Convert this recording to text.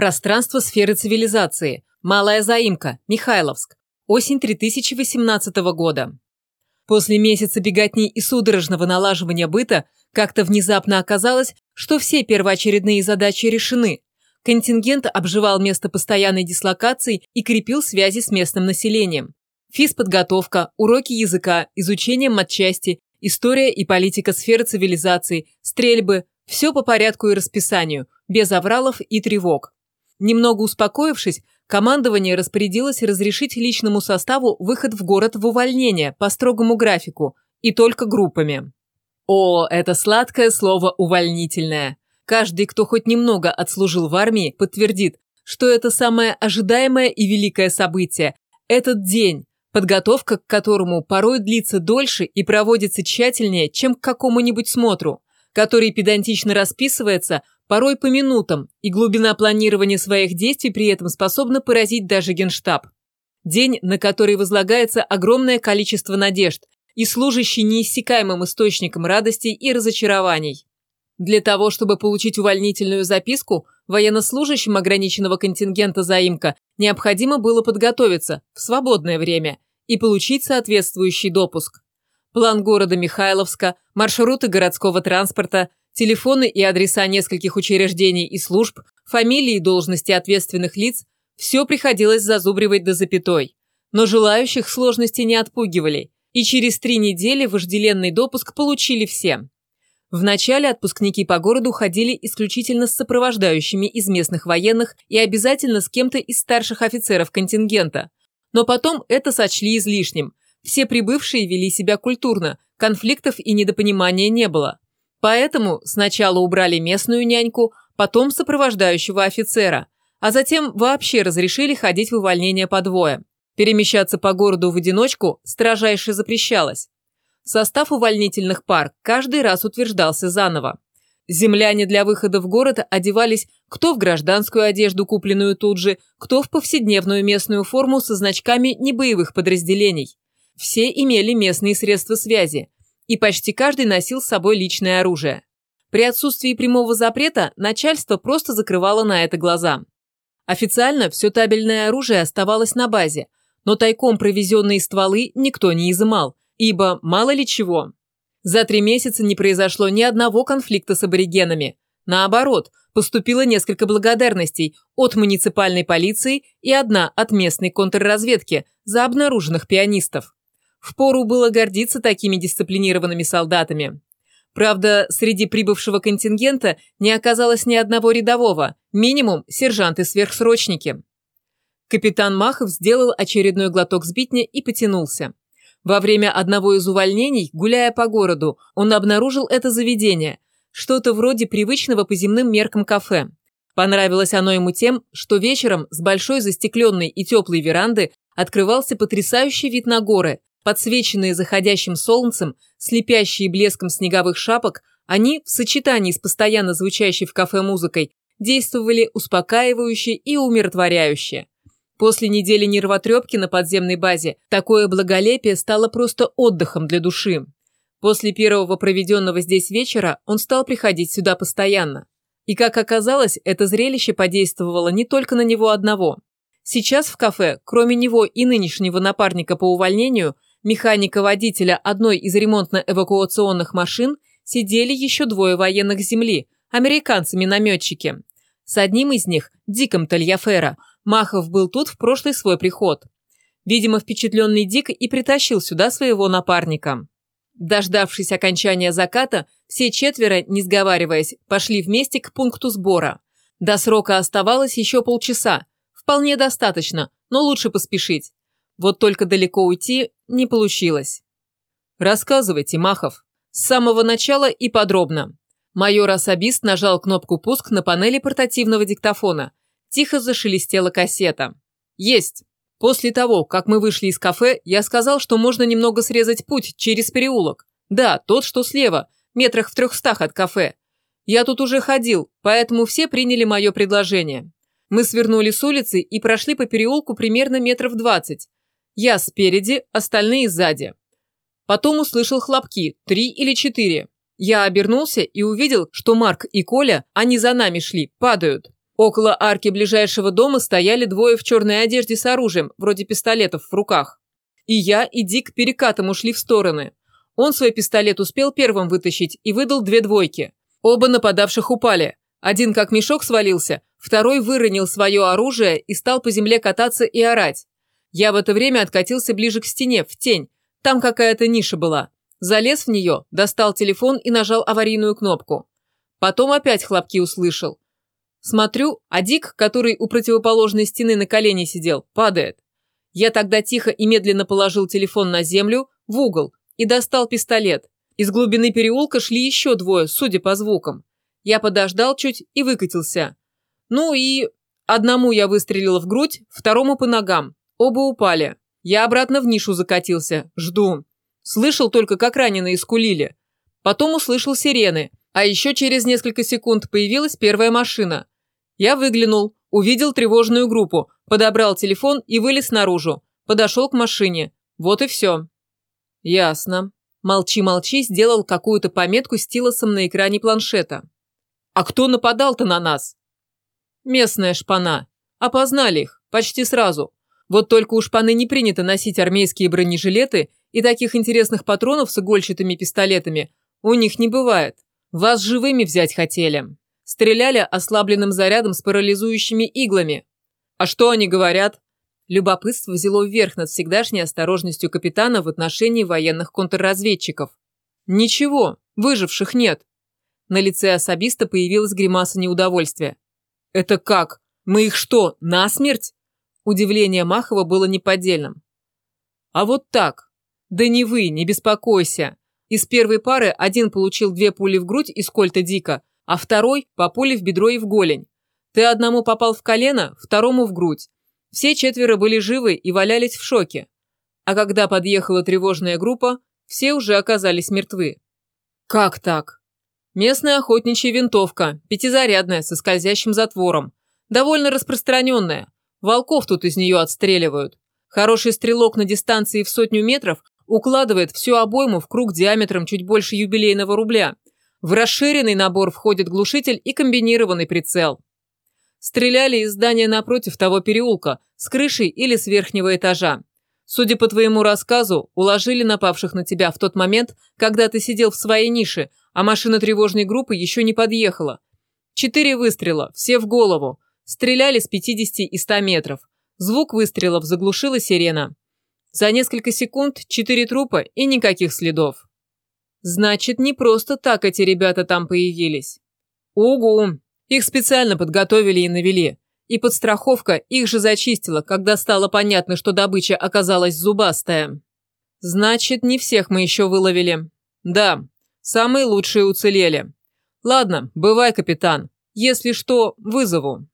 Пространство сферы цивилизации. Малая заимка. Михайловск. Осень 3018 года. После месяца беготни и судорожного налаживания быта как-то внезапно оказалось, что все первоочередные задачи решены. Контингент обживал место постоянной дислокации и крепил связи с местным населением. Физподготовка, уроки языка, изучение матчасти, история и политика сферы цивилизации, стрельбы – все по порядку и расписанию, без авралов и тревог. Немного успокоившись, командование распорядилось разрешить личному составу выход в город в увольнение по строгому графику и только группами. О, это сладкое слово «увольнительное». Каждый, кто хоть немного отслужил в армии, подтвердит, что это самое ожидаемое и великое событие. Этот день, подготовка к которому порой длится дольше и проводится тщательнее, чем к какому-нибудь смотру, который педантично расписывается порой по минутам, и глубина планирования своих действий при этом способна поразить даже генштаб. День, на который возлагается огромное количество надежд и служащий неиссякаемым источником радостей и разочарований. Для того, чтобы получить увольнительную записку, военнослужащим ограниченного контингента заимка необходимо было подготовиться в свободное время и получить соответствующий допуск. План города Михайловска, маршруты городского транспорта, телефоны и адреса нескольких учреждений и служб, фамилии и должности ответственных лиц – все приходилось зазубривать до запятой. Но желающих сложности не отпугивали, и через три недели вожделенный допуск получили все. Вначале отпускники по городу ходили исключительно с сопровождающими из местных военных и обязательно с кем-то из старших офицеров контингента. Но потом это сочли излишним. Все прибывшие вели себя культурно, конфликтов и недопонимания не было. Поэтому сначала убрали местную няньку, потом сопровождающего офицера, а затем вообще разрешили ходить в увольнение по двое. Перемещаться по городу в одиночку строжайше запрещалось. Состав увольнительных пар каждый раз утверждался заново. Земляне для выхода в город одевались кто в гражданскую одежду, купленную тут же, кто в повседневную местную форму со значками небоевых подразделений. Все имели местные средства связи – и почти каждый носил с собой личное оружие. При отсутствии прямого запрета начальство просто закрывало на это глаза. Официально все табельное оружие оставалось на базе, но тайком провезенные стволы никто не изымал, ибо мало ли чего. За три месяца не произошло ни одного конфликта с аборигенами. Наоборот, поступило несколько благодарностей от муниципальной полиции и одна от местной контрразведки за обнаруженных пианистов. Впору было гордиться такими дисциплинированными солдатами. Правда, среди прибывшего контингента не оказалось ни одного рядового, минимум сержанты-сверхсрочники. Капитан Махов сделал очередной глоток сбитня и потянулся. Во время одного из увольнений, гуляя по городу, он обнаружил это заведение, что-то вроде привычного по земным меркам кафе. Понравилось оно ему тем, что вечером с большой застекленной и теплой веранды открывался потрясающий вид на горы, Подсвеченные заходящим солнцем, слепящие блеском снеговых шапок, они, в сочетании с постоянно звучащей в кафе музыкой, действовали успокаивающе и умиротворяюще. После недели нервотрепки на подземной базе такое благолепие стало просто отдыхом для души. После первого проведенного здесь вечера он стал приходить сюда постоянно. И, как оказалось, это зрелище подействовало не только на него одного. Сейчас в кафе, кроме него и нынешнего напарника по увольнению, механика-водителя одной из ремонтно-эвакуационных машин сидели еще двое военных земли, американцы-минометчики. С одним из них, Диком Тальяфера, Махов был тут в прошлый свой приход. Видимо, впечатленный Дик и притащил сюда своего напарника. Дождавшись окончания заката, все четверо, не сговариваясь, пошли вместе к пункту сбора. До срока оставалось еще полчаса. Вполне достаточно, но лучше поспешить. Вот только далеко уйти не получилось. Рассказывайте, Махов. С самого начала и подробно. Майор-особист нажал кнопку «Пуск» на панели портативного диктофона. Тихо зашелестела кассета. «Есть!» После того, как мы вышли из кафе, я сказал, что можно немного срезать путь через переулок. Да, тот, что слева, метрах в трехстах от кафе. Я тут уже ходил, поэтому все приняли мое предложение. Мы свернули с улицы и прошли по переулку примерно метров двадцать. Я спереди, остальные сзади. Потом услышал хлопки, три или четыре. Я обернулся и увидел, что Марк и Коля, они за нами шли, падают. Около арки ближайшего дома стояли двое в черной одежде с оружием, вроде пистолетов в руках. И я, и Дик перекатом ушли в стороны. Он свой пистолет успел первым вытащить и выдал две двойки. Оба нападавших упали. Один как мешок свалился, второй выронил свое оружие и стал по земле кататься и орать. Я в это время откатился ближе к стене, в тень. Там какая-то ниша была. Залез в нее, достал телефон и нажал аварийную кнопку. Потом опять хлопки услышал. Смотрю, а Дик, который у противоположной стены на колене сидел, падает. Я тогда тихо и медленно положил телефон на землю, в угол, и достал пистолет. Из глубины переулка шли еще двое, судя по звукам. Я подождал чуть и выкатился. Ну и... Одному я выстрелил в грудь, второму по ногам. Оба упали. Я обратно в нишу закатился. Жду. Слышал только, как раненые скулили. Потом услышал сирены. А еще через несколько секунд появилась первая машина. Я выглянул, увидел тревожную группу, подобрал телефон и вылез наружу. Подошел к машине. Вот и все. Ясно. Молчи-молчи сделал какую-то пометку стилосом на экране планшета. А кто нападал-то на нас? Местная шпана. Опознали их. Почти сразу. Вот только у шпаны не принято носить армейские бронежилеты, и таких интересных патронов с игольчатыми пистолетами у них не бывает. Вас живыми взять хотели. Стреляли ослабленным зарядом с парализующими иглами. А что они говорят? Любопытство взяло вверх над всегдашней осторожностью капитана в отношении военных контрразведчиков. Ничего, выживших нет. На лице особиста появилась гримаса неудовольствия. «Это как? Мы их что, насмерть?» Удивление Махова было неподдельным. «А вот так. Да не вы, не беспокойся. Из первой пары один получил две пули в грудь из кольта Дика, а второй – по пуле в бедро и в голень. Ты одному попал в колено, второму в грудь. Все четверо были живы и валялись в шоке. А когда подъехала тревожная группа, все уже оказались мертвы. Как так? Местная охотничья винтовка, пятизарядная, со скользящим затвором. Довольно распространенная. Волков тут из нее отстреливают. Хороший стрелок на дистанции в сотню метров укладывает всю обойму в круг диаметром чуть больше юбилейного рубля. В расширенный набор входит глушитель и комбинированный прицел. Стреляли из здания напротив того переулка, с крыши или с верхнего этажа. Судя по твоему рассказу, уложили напавших на тебя в тот момент, когда ты сидел в своей нише, а машина тревожной группы еще не подъехала. Четыре выстрела, все в голову. Стреляли с 50 и 100 метров. Звук выстрелов заглушила сирена. За несколько секунд четыре трупа и никаких следов. Значит, не просто так эти ребята там появились. Угу, их специально подготовили и навели. И подстраховка их же зачистила, когда стало понятно, что добыча оказалась зубастая. Значит, не всех мы еще выловили. Да, самые лучшие уцелели. Ладно, бывай, капитан. Если что, вызову.